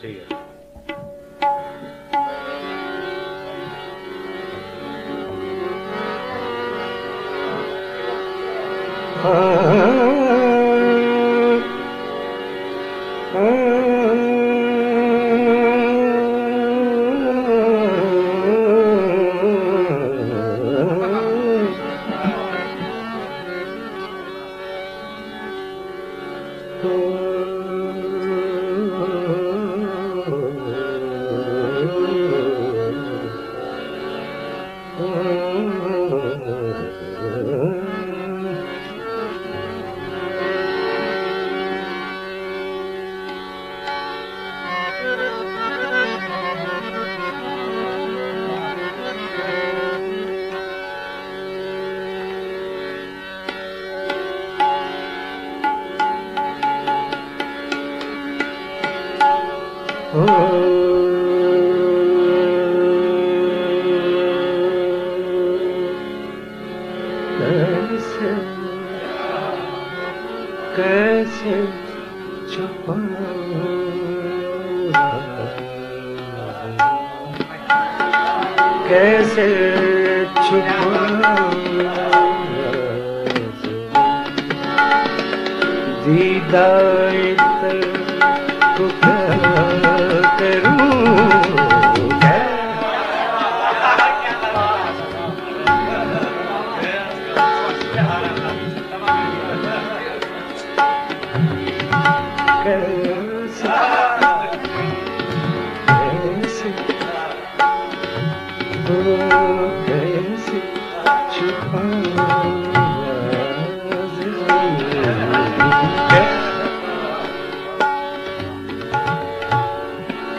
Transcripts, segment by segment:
صحیح ہے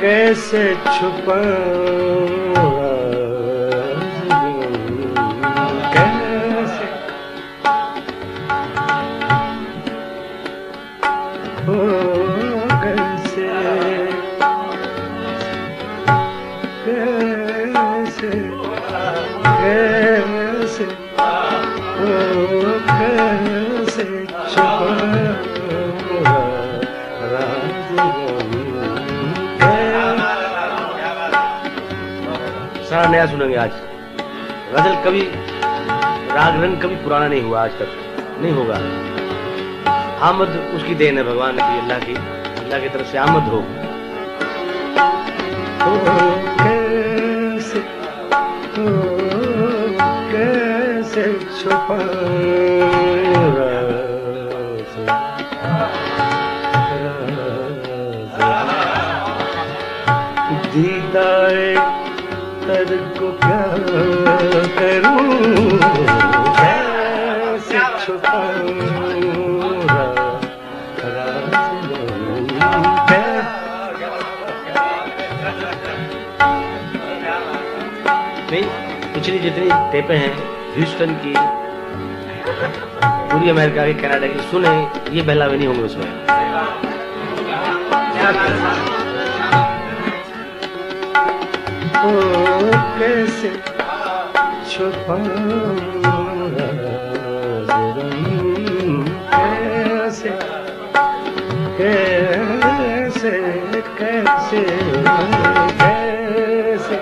کیسے چھپا۔ کیسے۔ ہو کیسے۔ کیسے۔ کیسے۔ ہو کیسے چھپا۔ راج سارا نیا سنیں گے آج۔ غزل کبھی راگ رنگ کبھی پرانا نہیں ہوا، آج تک نہیں ہوگا۔ آمد اس کی دین ہے بھگوان کی، اللہ کی اللہ کی طرف سے آمد ہو۔ کیسے چھپا کروں۔ پچھلی جتنی ٹیپیں ہیں ہیوسٹن کی پوری امریکہ کی کینیڈا کی سنیں یہ بہلاوے نہیں ہوں گے اس میں۔ کیسے؟ کیسے کیسے کیسے کیسے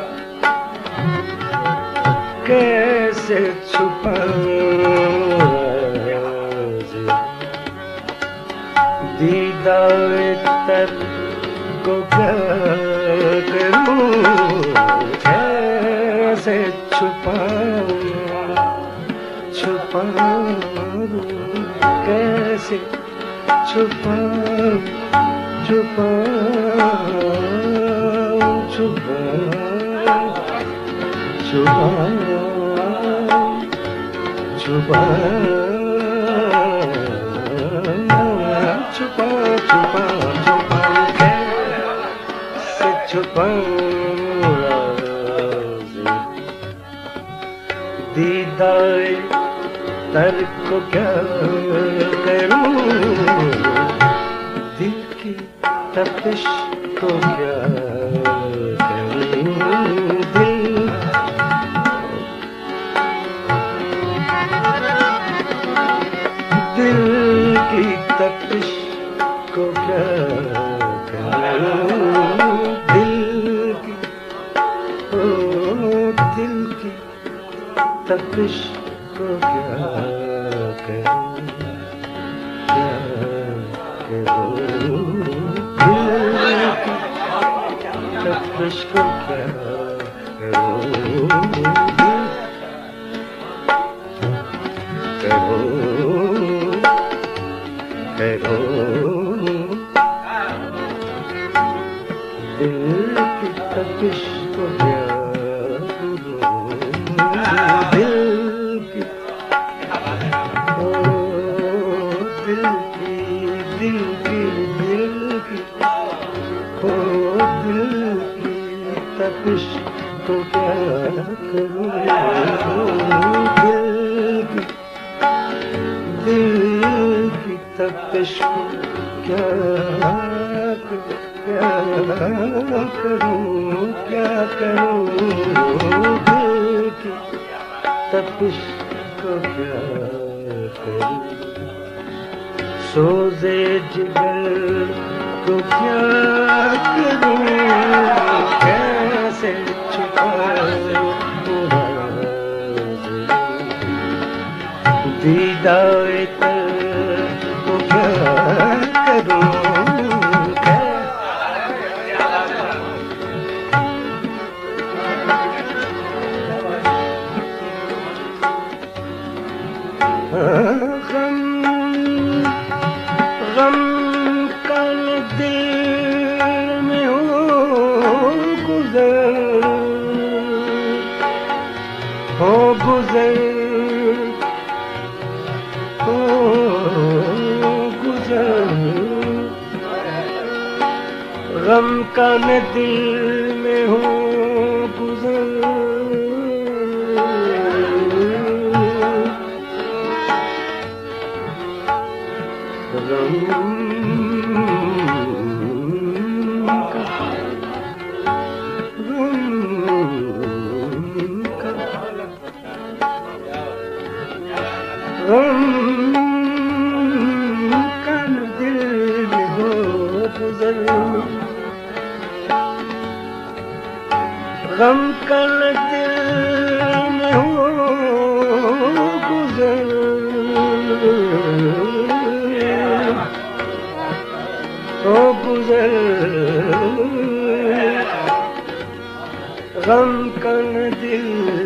کیسے چھپا کروں کیسے چھپا چھپا چھپا چھپا چھپا چھپا چھپا چھپا کیسے چھپا؟ ترک کر کروں دل کی تپش تو کیا کروں؟ دل دل کی تپش کو کیا دل کی دل کی تپش کو کیا تپش کو کیا کروں دل کی دل کی تپش کو کیا کروں کیا کروں دل کی تپش کو کیا کروں سوزے جگر کو کیا کروں کیسے چھپاؤں دیدار تر کیا کروں غم کا میں دل میں ہو گزر غم کا دل میں ہو گزر غم کر دل میں ہو گزر ہو گزر۔ غم کر دل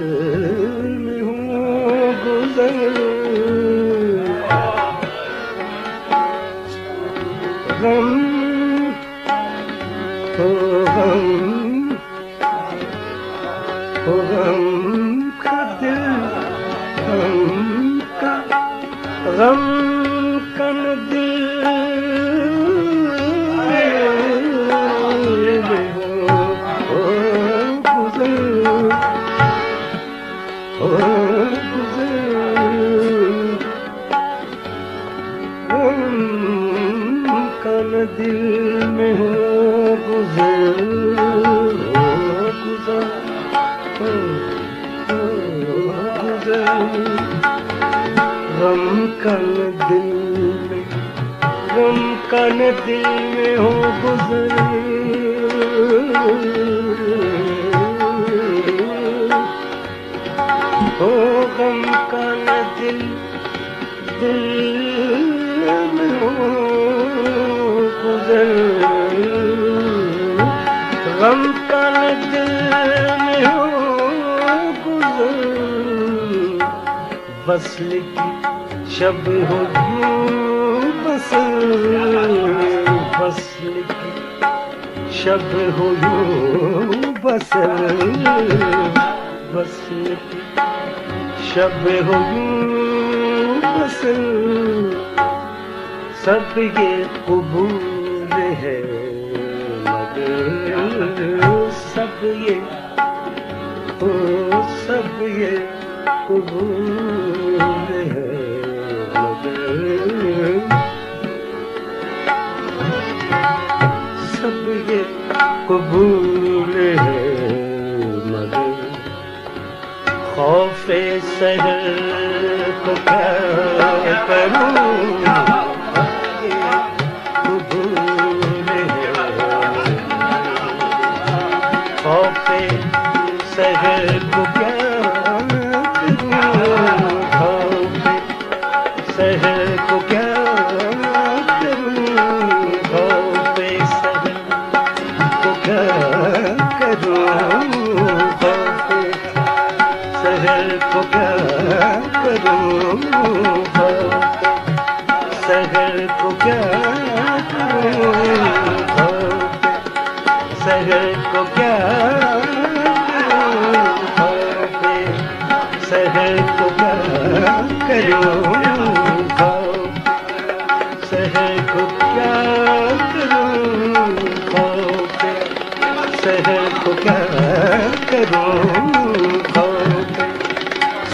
دل میں ہو گزر گزر غم کن دل میں غم کن دل میں ہو گزر ہو غم کن دل دل میں ہو گزر۔ غم کن دل میں ہو گزر۔ فصل کی شب ہو یوں بسر فصل کی شب ہو یوں بسر فصل کی شب ہو یوں سب یہ قبول ہے مگر سب یہ سب یہ قبول ہے مگر سب یہ قبول ہے۔ خوف سہر کو کروں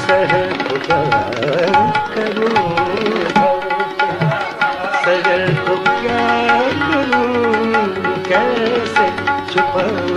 سر بلا کر سر گیس چھپل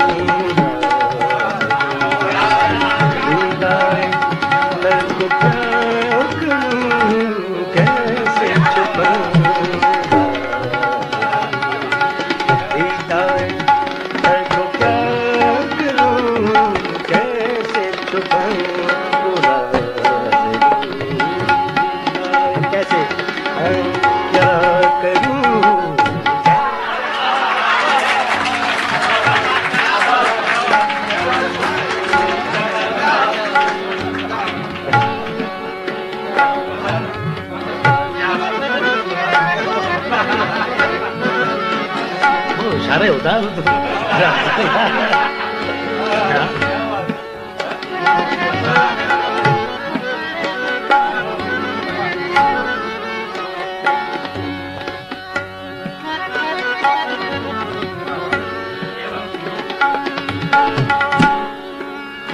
잘해 요다.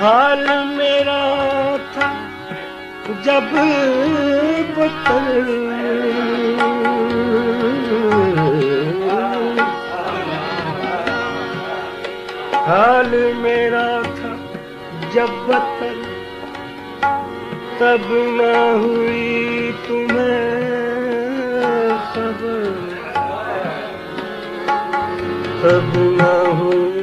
حال میرا تھا جب بطل حال میرا تھا جب وطن تب نہ ہوئی تمہیں خبر۔ تب نہ ہوئی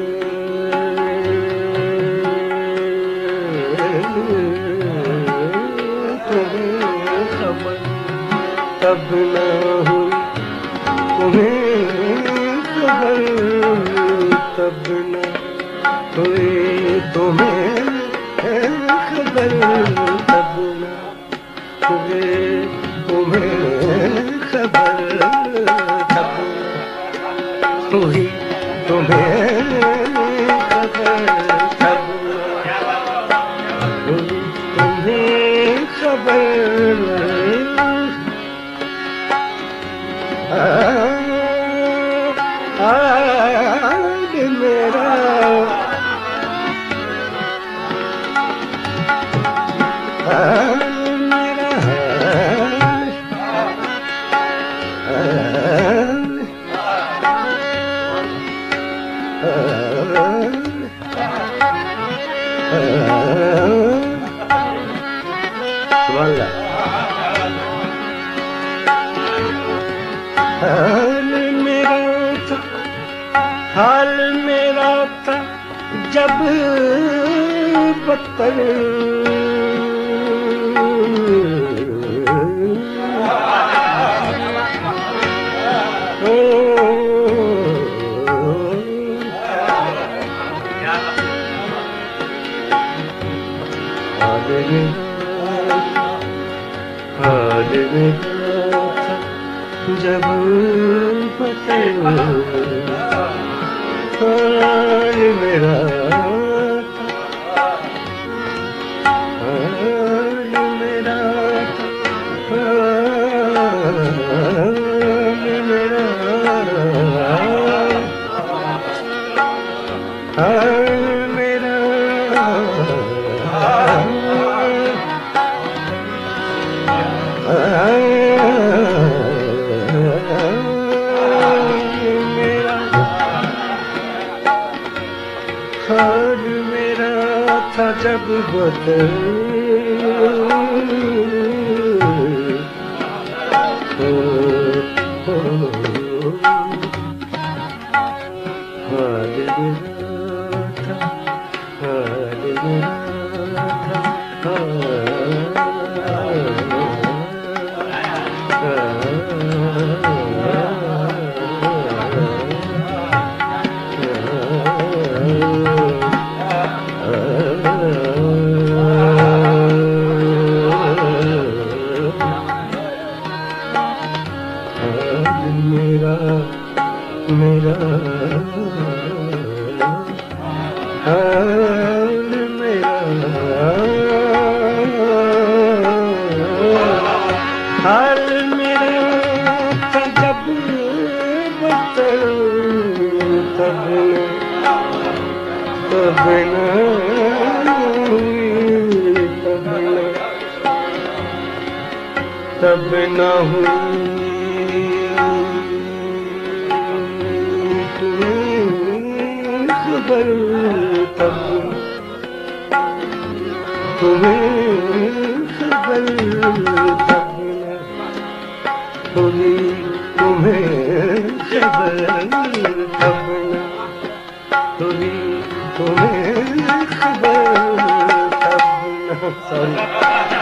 تب نہ ہوئی تمہیں خبر۔ تب نہ تمہیں خبر تمہیں حال میرا تھا حال میرا تھا جب پتھر جب پتے میرا جب وطن حال میرا تھا حال میرا تھا حال تب نہ ہوں۔ خبر تب تمہیں خبر تب تمہیں تمہیں خبر تب تمہیں تمہیں خبر تب سوری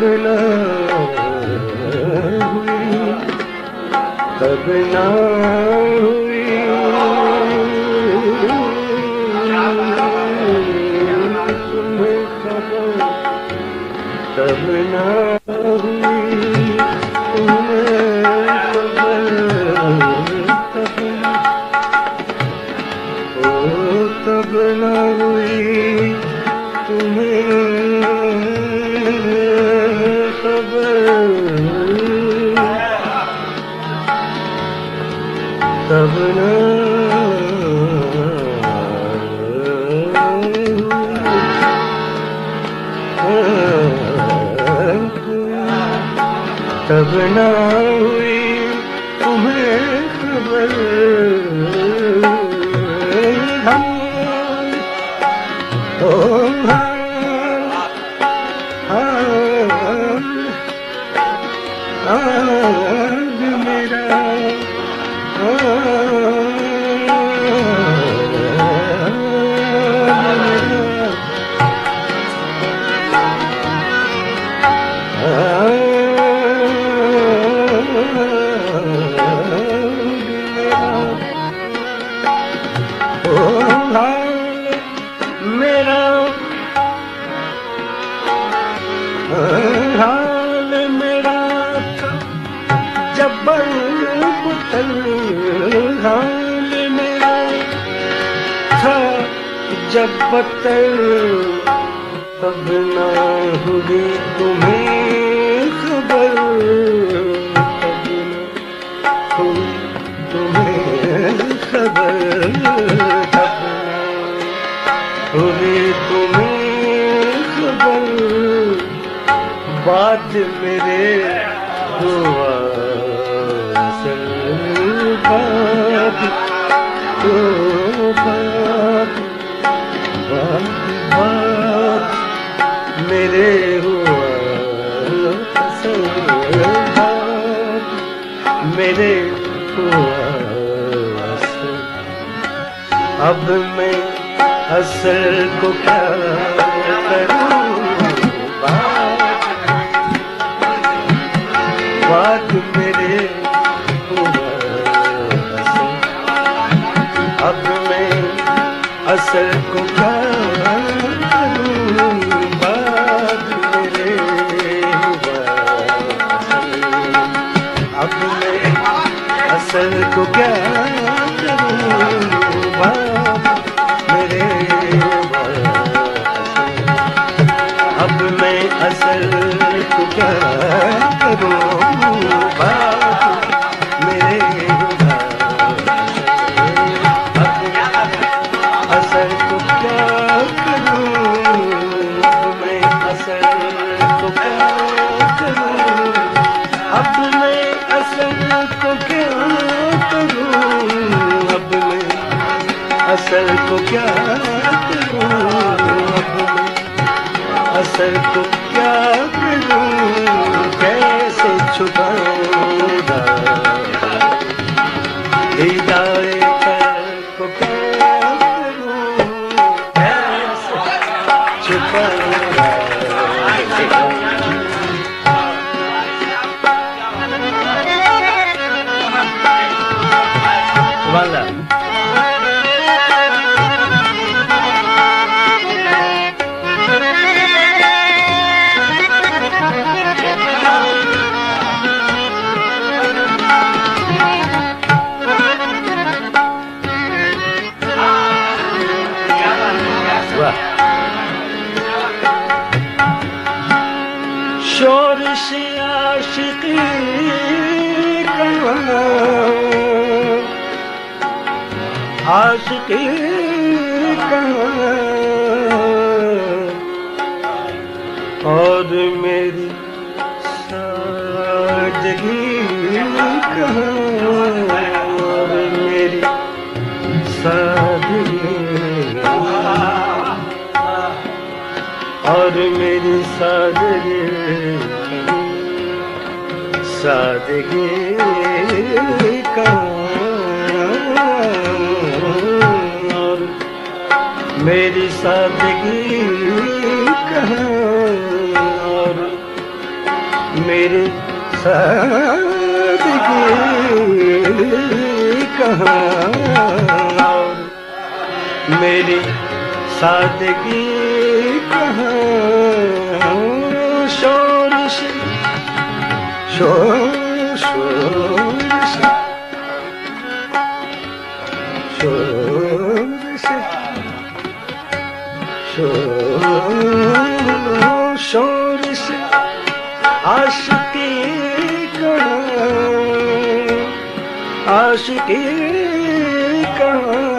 بلا ہوئی تب نہ تب نہ ہوئی تب نہ ہوئی تمہیں تب نہ ہوئی پتر تب نہ ہوئی تمہیں خبر بات میرے دعا سر بات تو بات میرے ہوا سلام میرے ہوا اب میں اصل کو کیا کروں اثر کو بات میرے اب میں کو کیا کروں اب میں اصل کو کیا کروں؟ کہاں اور میری سادگی کہاں اور میری سادگی اور میری سادگی سادگی میری سادگی کہاں؟ اور میری سادگی کہاں؟ اور میری سادگی کہاں؟ شورش شورش شور سے عاشقی کہاں عاشقی کہاں؟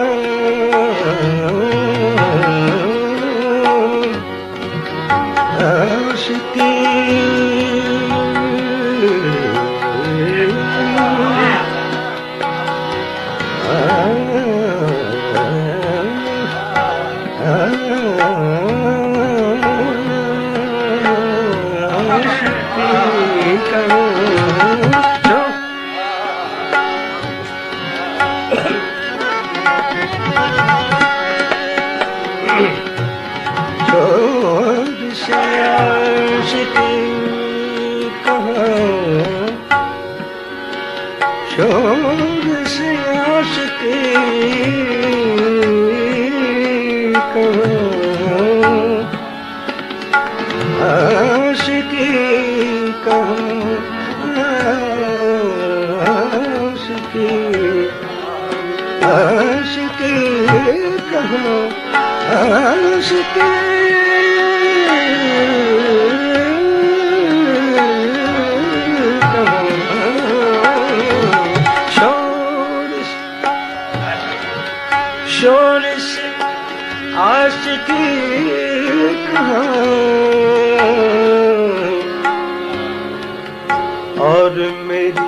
اور میری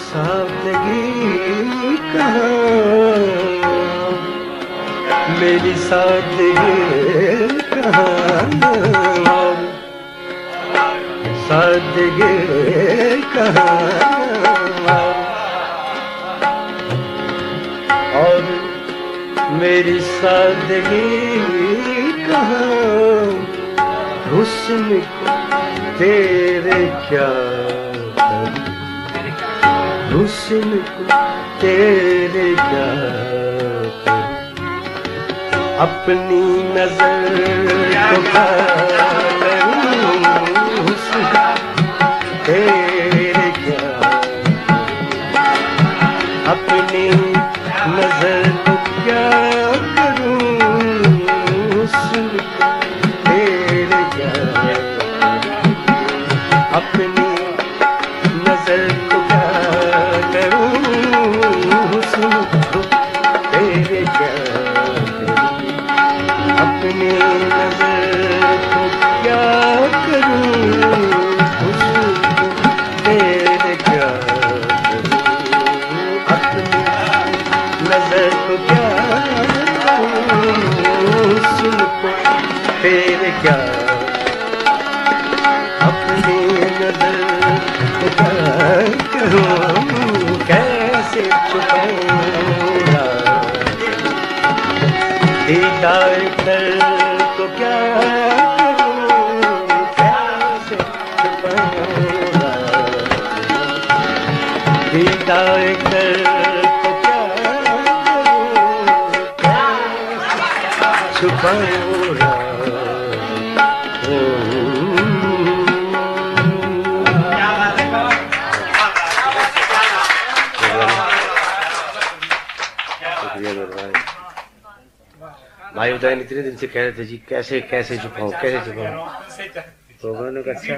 سادگی کہاں میری ساتھ کہاں ساتھ کہاں اور میری سادگی کہاں؟ حسن کو تیرے کیا حسن کو تیرے کیا اپنی نظر کو والدین اتنے دن سے کہہ رہے تھے جی کیسے کیسے چھپاؤں کیسے چھپاؤں تو انہوں نے کہا اچھا